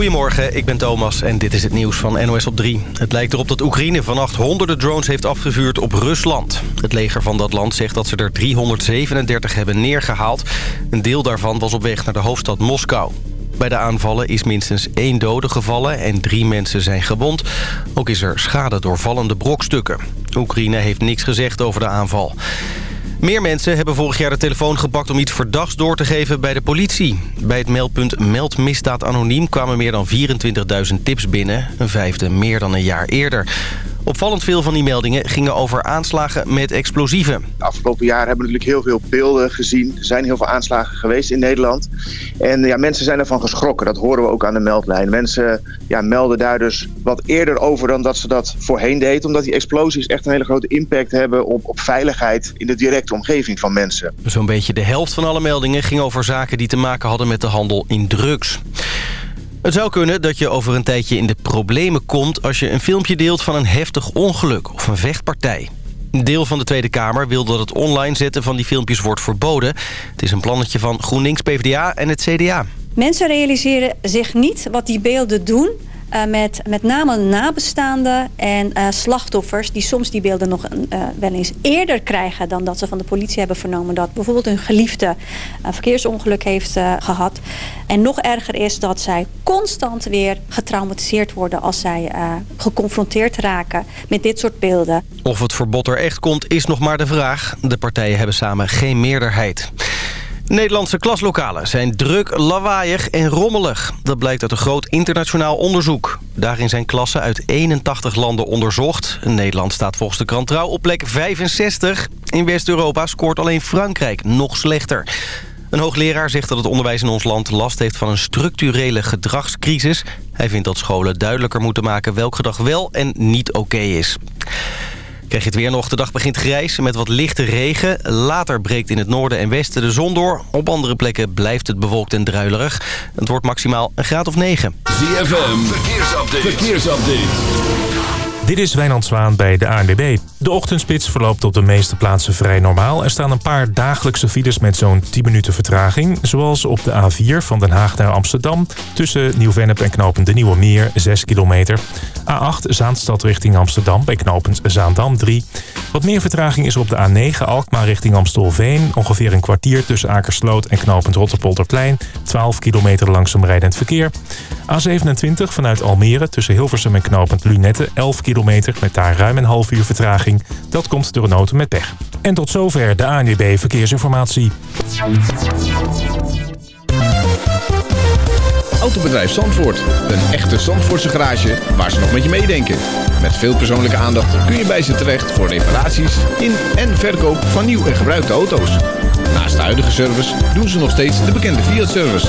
Goedemorgen, ik ben Thomas en dit is het nieuws van NOS op 3. Het lijkt erop dat Oekraïne vannacht honderden drones heeft afgevuurd op Rusland. Het leger van dat land zegt dat ze er 337 hebben neergehaald. Een deel daarvan was op weg naar de hoofdstad Moskou. Bij de aanvallen is minstens één dode gevallen en drie mensen zijn gewond. Ook is er schade door vallende brokstukken. Oekraïne heeft niks gezegd over de aanval. Meer mensen hebben vorig jaar de telefoon gepakt om iets verdachts door te geven bij de politie. Bij het meldpunt Meld Misdaad Anoniem kwamen meer dan 24.000 tips binnen. Een vijfde meer dan een jaar eerder. Opvallend veel van die meldingen gingen over aanslagen met explosieven. De afgelopen jaren hebben we natuurlijk heel veel beelden gezien. Er zijn heel veel aanslagen geweest in Nederland. En ja, mensen zijn ervan geschrokken. Dat horen we ook aan de meldlijn. Mensen ja, melden daar dus wat eerder over dan dat ze dat voorheen deden. Omdat die explosies echt een hele grote impact hebben op, op veiligheid in de directe omgeving van mensen. Zo'n beetje de helft van alle meldingen ging over zaken die te maken hadden met de handel in drugs. Het zou kunnen dat je over een tijdje in de problemen komt... als je een filmpje deelt van een heftig ongeluk of een vechtpartij. Een deel van de Tweede Kamer wil dat het online zetten van die filmpjes wordt verboden. Het is een plannetje van GroenLinks, PvdA en het CDA. Mensen realiseren zich niet wat die beelden doen uh, met met name nabestaanden en uh, slachtoffers... die soms die beelden nog uh, wel eens eerder krijgen... dan dat ze van de politie hebben vernomen... dat bijvoorbeeld hun geliefde een verkeersongeluk heeft gehad. En nog erger is dat zij constant weer getraumatiseerd worden... als zij geconfronteerd raken met dit soort beelden. Of het verbod er echt komt, is nog maar de vraag. De partijen hebben samen geen meerderheid. Nederlandse klaslokalen zijn druk, lawaaiig en rommelig. Dat blijkt uit een groot internationaal onderzoek. Daarin zijn klassen uit 81 landen onderzocht. Nederland staat volgens de krant Trouw op plek 65. In West-Europa scoort alleen Frankrijk nog slechter. Een hoogleraar zegt dat het onderwijs in ons land last heeft van een structurele gedragscrisis. Hij vindt dat scholen duidelijker moeten maken welk gedrag wel en niet oké is. Krijg je het weer nog. De dag begint grijs met wat lichte regen. Later breekt in het noorden en westen de zon door. Op andere plekken blijft het bewolkt en druilerig. Het wordt maximaal een graad of 9. ZFM, verkeersupdate. verkeersupdate. Dit is Wijnand Zwaan bij de ANWB. De ochtendspits verloopt op de meeste plaatsen vrij normaal. Er staan een paar dagelijkse files met zo'n 10 minuten vertraging. Zoals op de A4 van Den Haag naar Amsterdam. Tussen Nieuw-Vennep en knooppunt De Nieuwe Meer 6 kilometer. A8 Zaanstad richting Amsterdam bij knooppunt Zaandam 3. Wat meer vertraging is op de A9 Alkmaar richting Amstelveen. Ongeveer een kwartier tussen Akersloot en knooppunt Rotterpolderplein. 12 kilometer langzaam rijdend verkeer. A27 vanuit Almere tussen Hilversum en knooppunt Lunette 11 kilometer met daar ruim een half uur vertraging. Dat komt door een auto met pech. En tot zover de ANWB Verkeersinformatie. Autobedrijf Zandvoort. Een echte Zandvoortse garage waar ze nog met je meedenken. Met veel persoonlijke aandacht kun je bij ze terecht voor reparaties in en verkoop van nieuw en gebruikte auto's. Naast de huidige service doen ze nog steeds de bekende Fiat-service.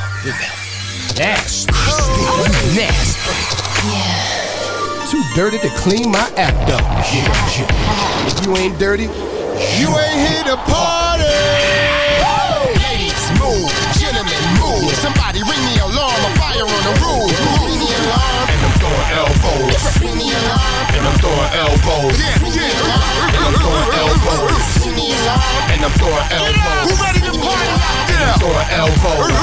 Nasty. Nasty. Yeah. too dirty to clean my act up. Yeah. If you ain't dirty, you ain't here to party. Ladies, move. Gentlemen, move. Somebody ring the alarm. A fire on the roof. Ring the alarm. I'm throwing elbows. And I'm throwing elbows. And I'm throwing elbows. And I'm throwing elbows. Who ready to party? And I'm throwing elbows.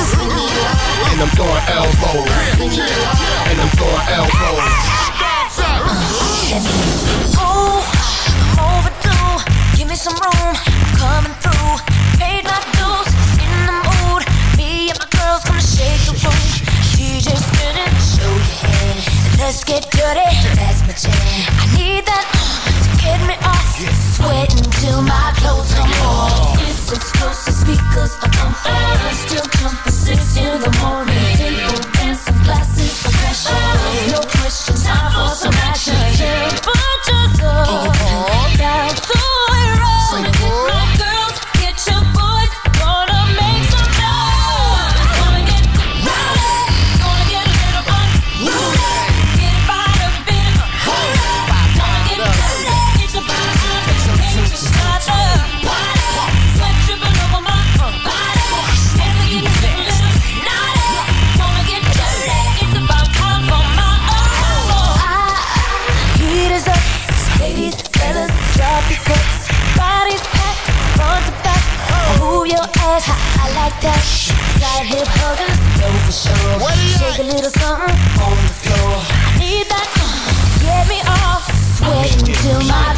And I'm throwing elbows. And I'm throwing elbows. Oh, overdue. Give me some room. Coming through. Paid my dues. In the mood. Me and my girls gonna shake the room. DJ spinning. Show your head. Let's get dirty. That's my jam. I need that to get me off. Sweating till my clothes come off. It's explosive speakers are pumping. Still jumping six in the morning. Table dancing, glasses of pressure. No question, time for some action. that hot, I like that shit. Tight hip huggers, know for sure. What do you Shake like? a little something on the floor. I need that, uh, get me off. Sweat until my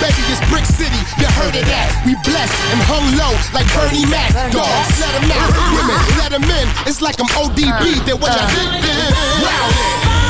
baby, it's Brick City. You heard of that? We blessed and hung low like Bernie Mac. Dogs, let 'em out. Women, let 'em in. It's like I'm ODB. That what I did then. Wow.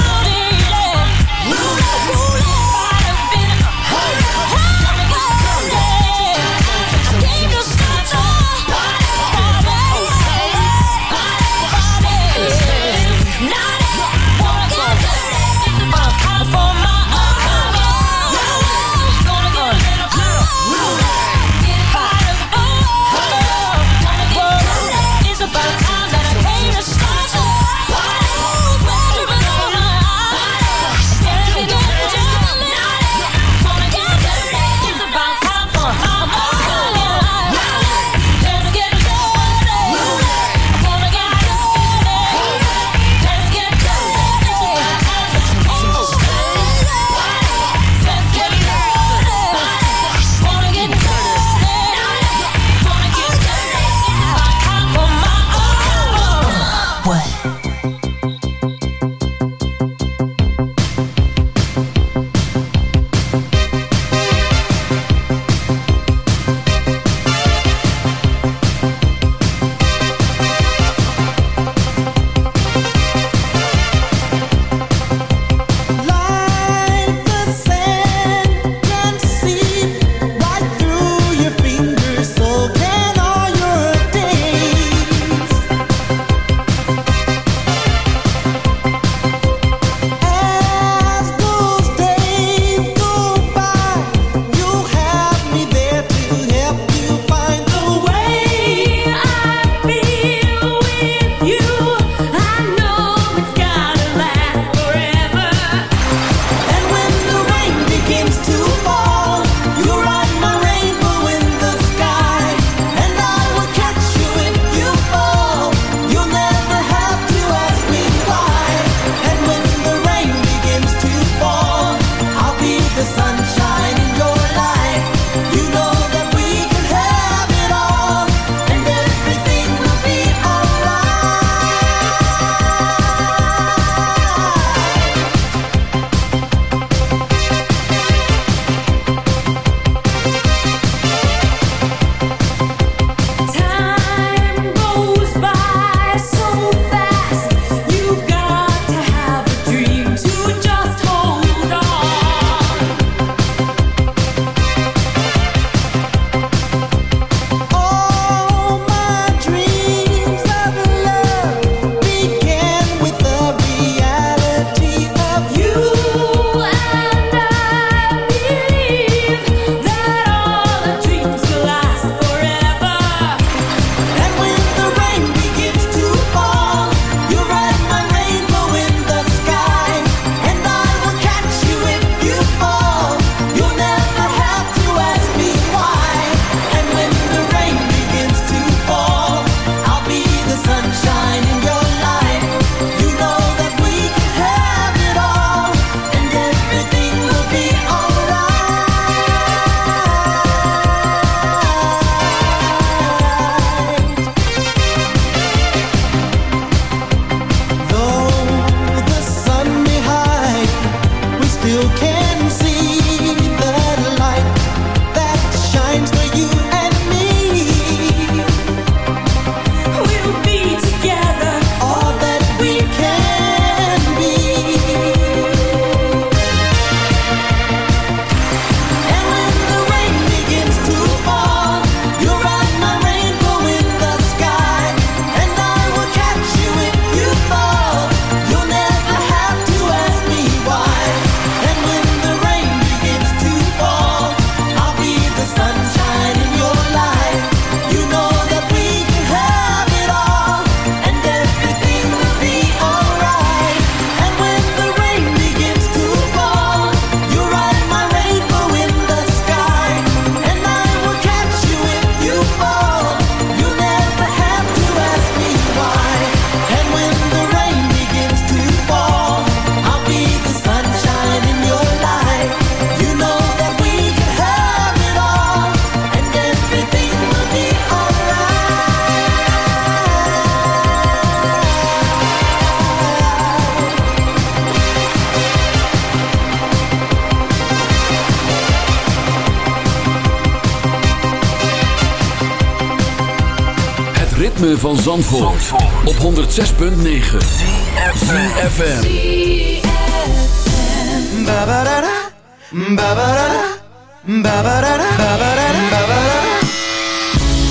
Van Zandvoort, op 106.9 CFFM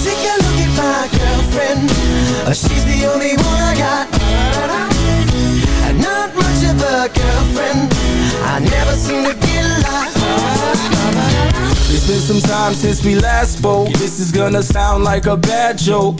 Take a look at my girlfriend. Uh, She's the only one I got. And Not much of a girlfriend. I never seem to get lost. It's been some time since we last spoke. This is gonna sound like a bad joke.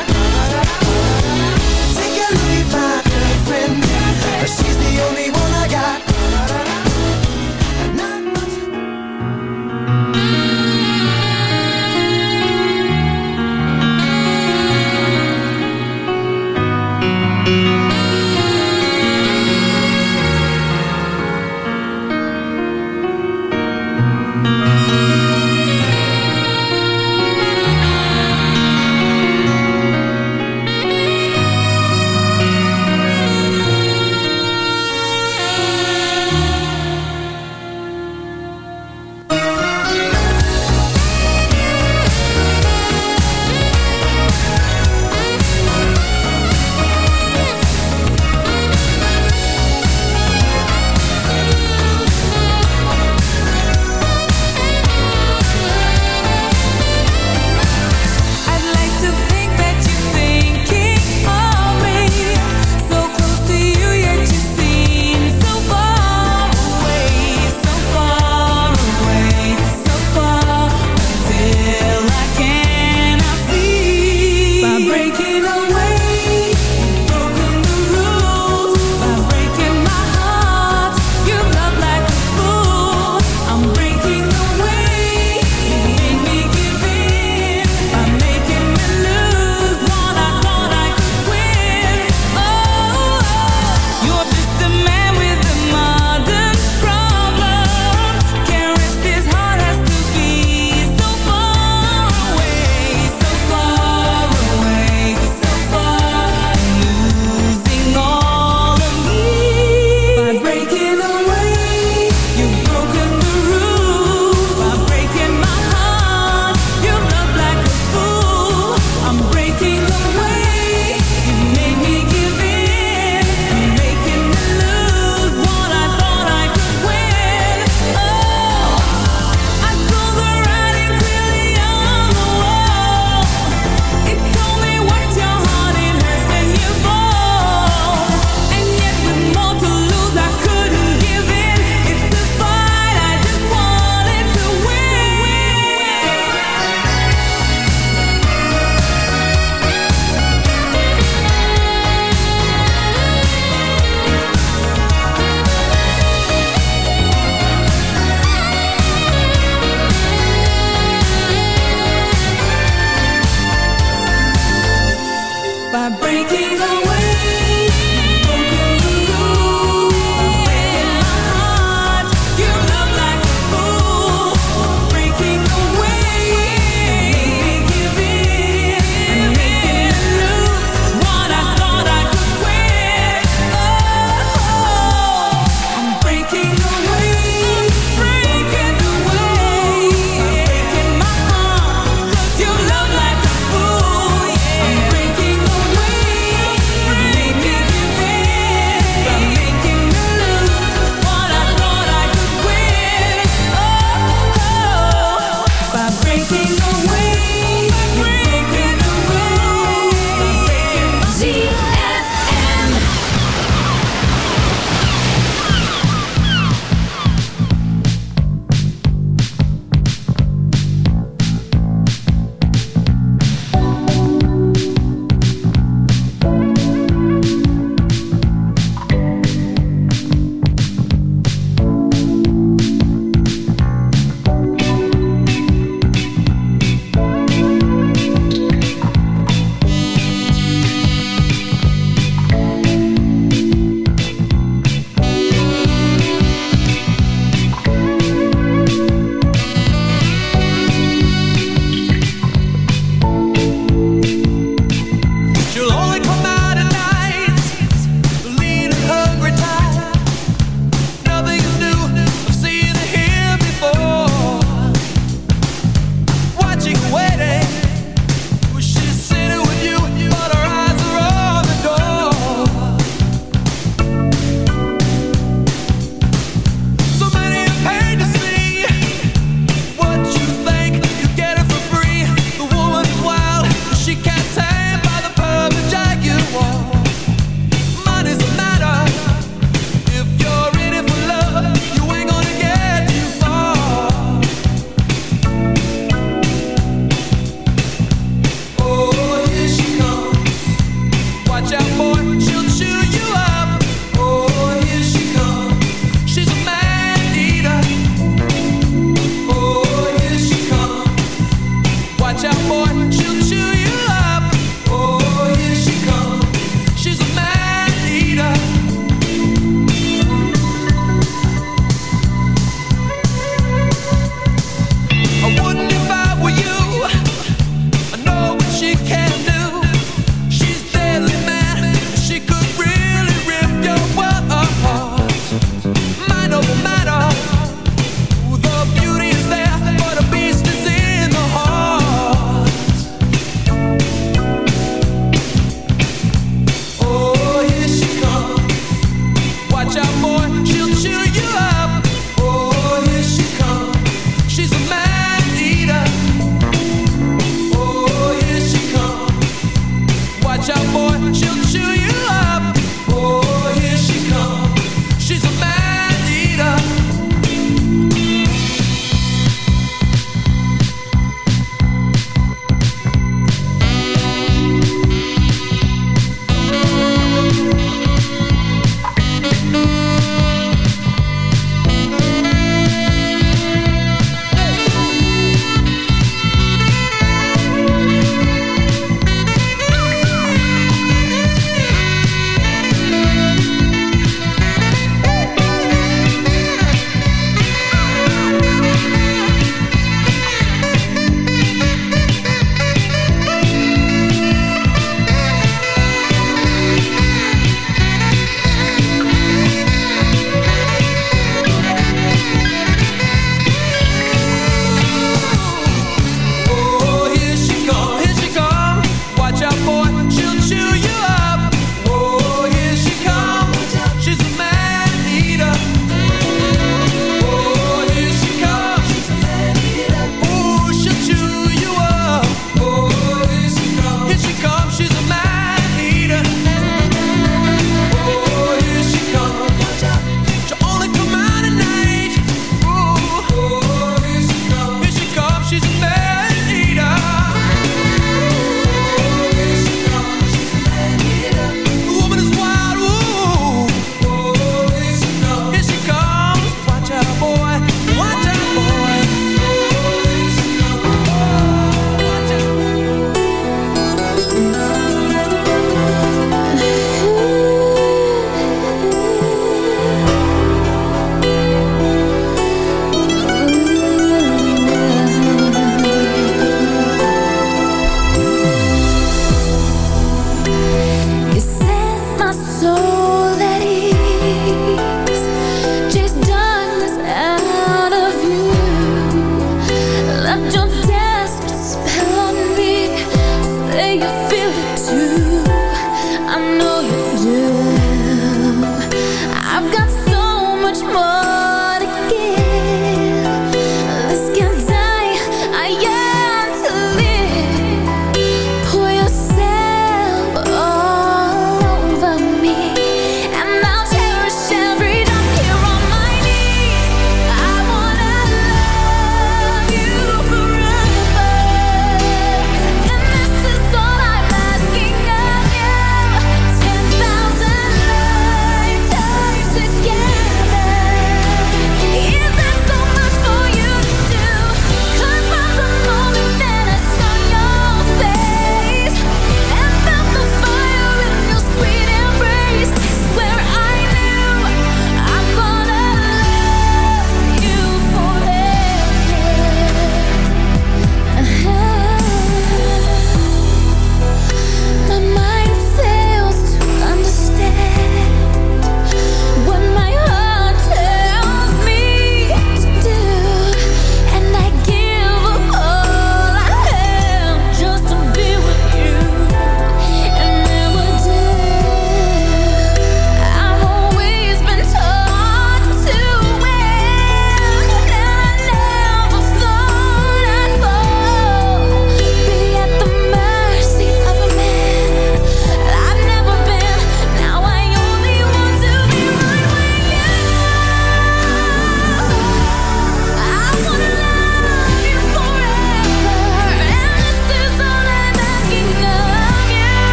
Take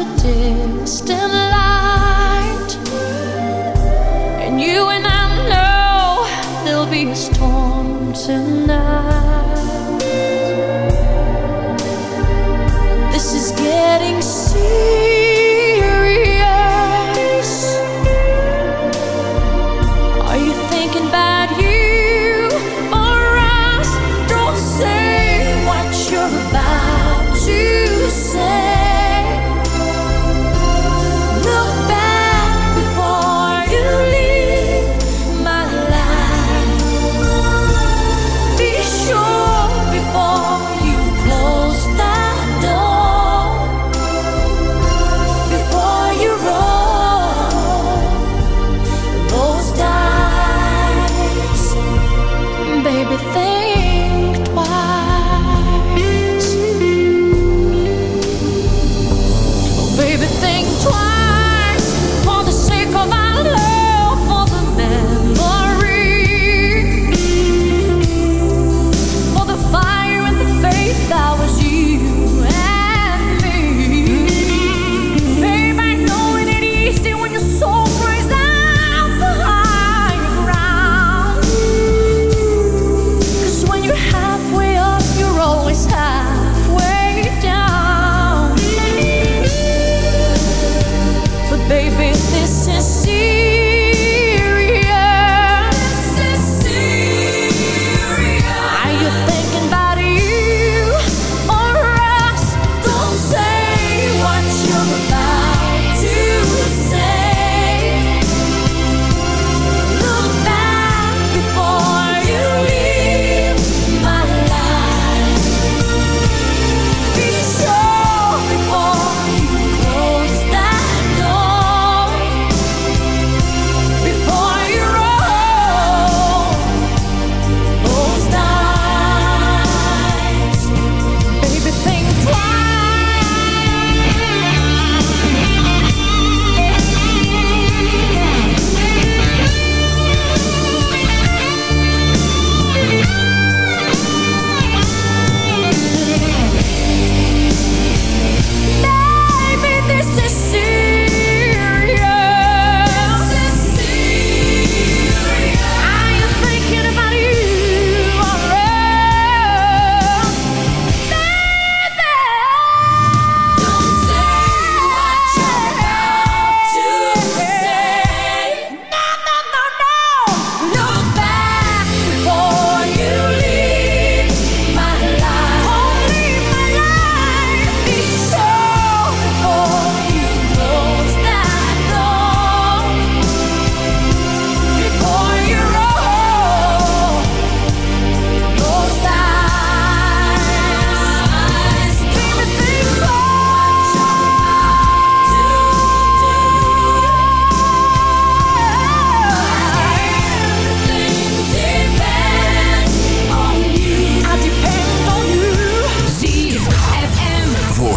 a distant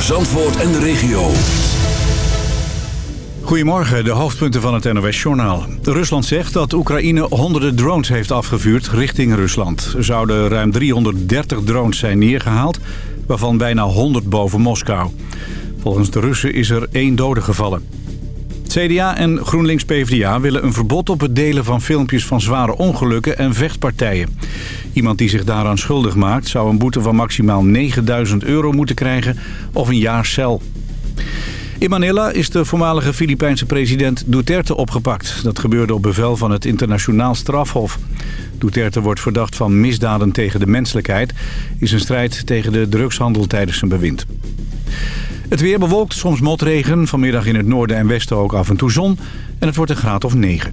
Zandvoort en de regio. Goedemorgen, de hoofdpunten van het NOS-journaal. Rusland zegt dat Oekraïne honderden drones heeft afgevuurd richting Rusland. Er zouden ruim 330 drones zijn neergehaald, waarvan bijna 100 boven Moskou. Volgens de Russen is er één dode gevallen. CDA en GroenLinks-PVDA willen een verbod op het delen van filmpjes van zware ongelukken en vechtpartijen. Iemand die zich daaraan schuldig maakt zou een boete van maximaal 9000 euro moeten krijgen of een jaar cel. In Manila is de voormalige Filipijnse president Duterte opgepakt. Dat gebeurde op bevel van het internationaal strafhof. Duterte wordt verdacht van misdaden tegen de menselijkheid... in zijn strijd tegen de drugshandel tijdens zijn bewind. Het weer bewolkt, soms motregen. Vanmiddag in het noorden en westen ook af en toe zon. En het wordt een graad of 9.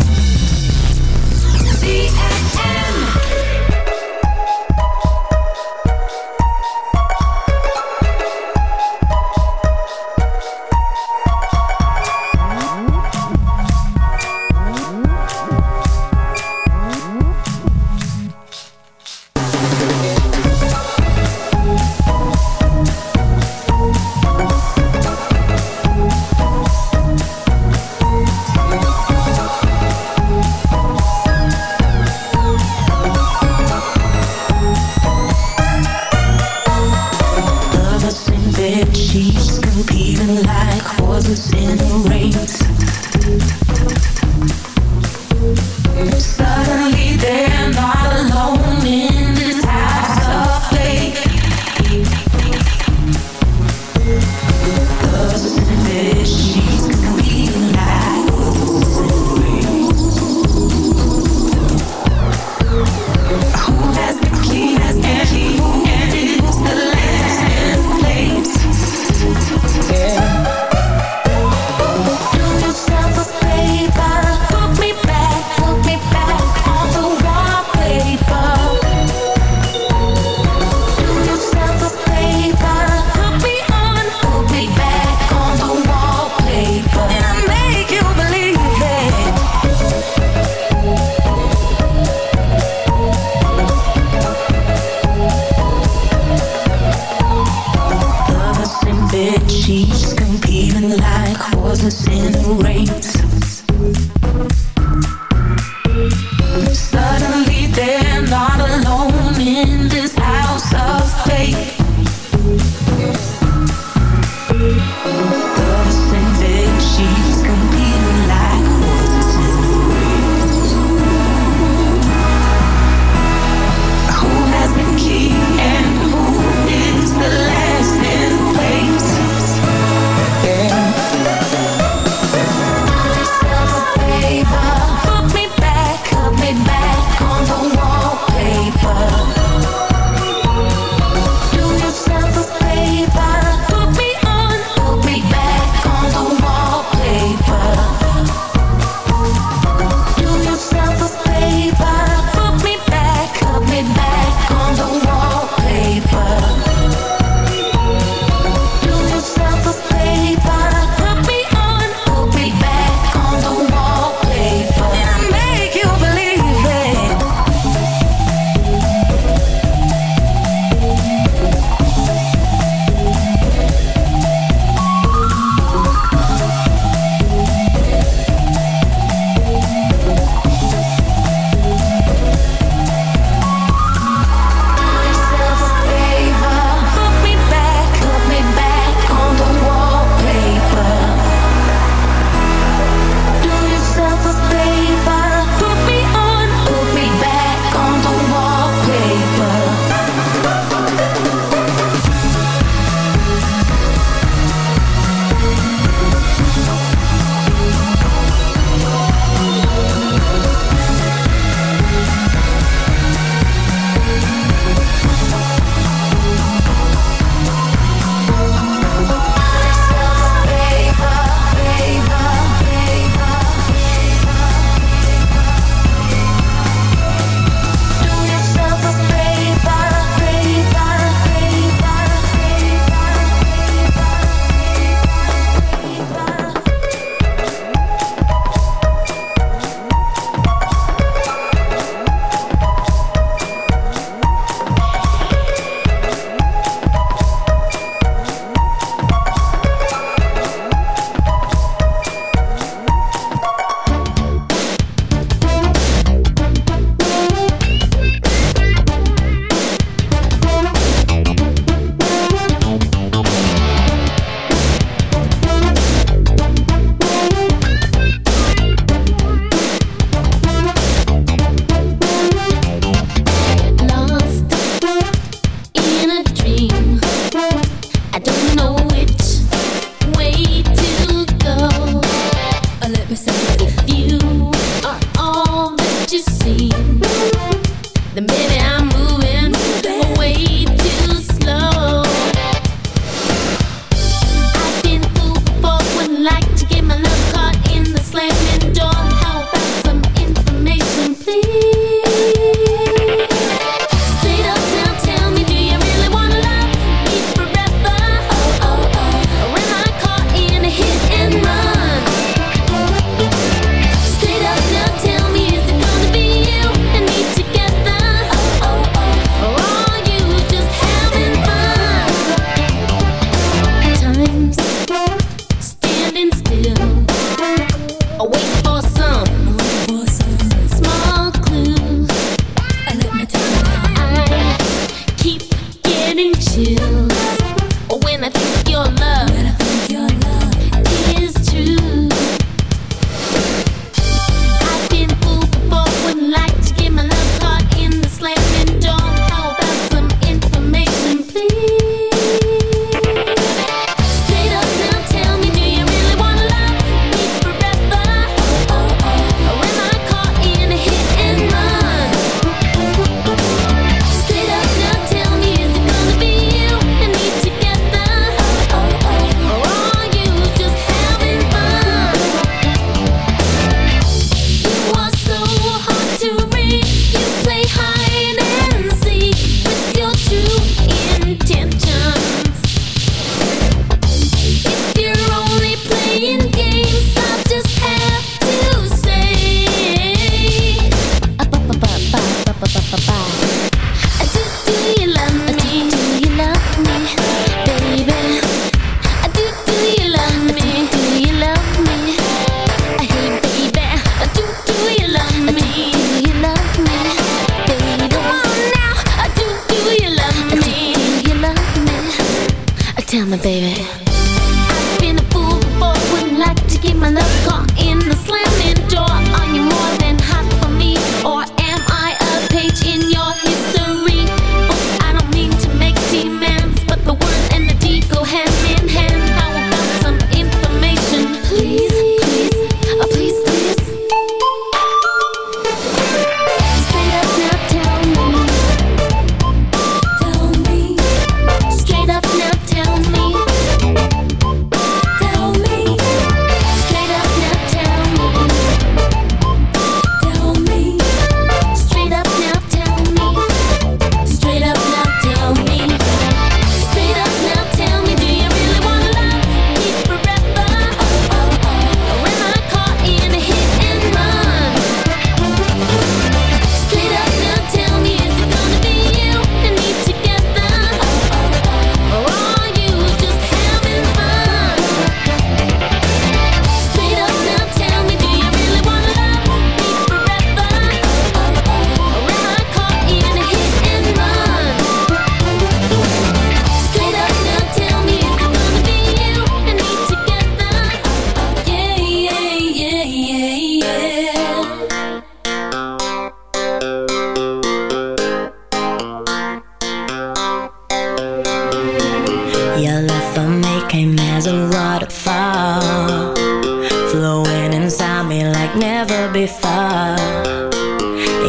Before.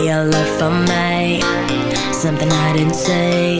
Your love for me, something I didn't say,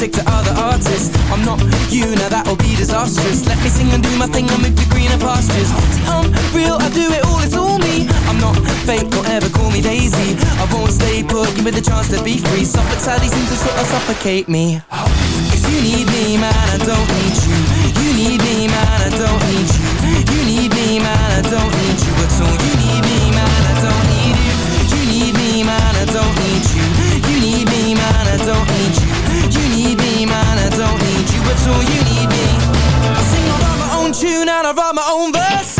Stick to other artists. I'm not you, now that'll be disastrous. Let me sing and do my thing, I'll move to greener pastures. See, I'm real, I do it all, it's all me. I'm not fake, don't ever call me Daisy. I won't stay put, give me the chance to be free. Suffolk seems to sort of suffocate me. Cause you need me, man, I don't need you. You need me, man, I don't need you. You need me, man, I don't need you at all. You need me, man, I don't need you. You need me, man, I don't need. You all. You need me. I sing, I write my own tune and I write my own verse.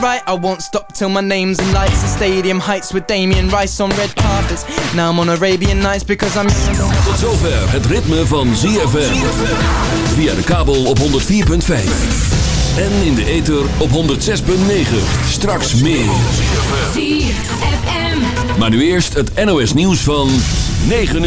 right I won't stop till my name's in lights And stadium heights with Damien Rice on red carpets Now I'm on Arabian Nights because I'm Tot zover het ritme van ZFM. Via de kabel op 104.5. En in de ether op 106.9. Straks meer. ZFM. Maar nu eerst het NOS nieuws van 9 uur.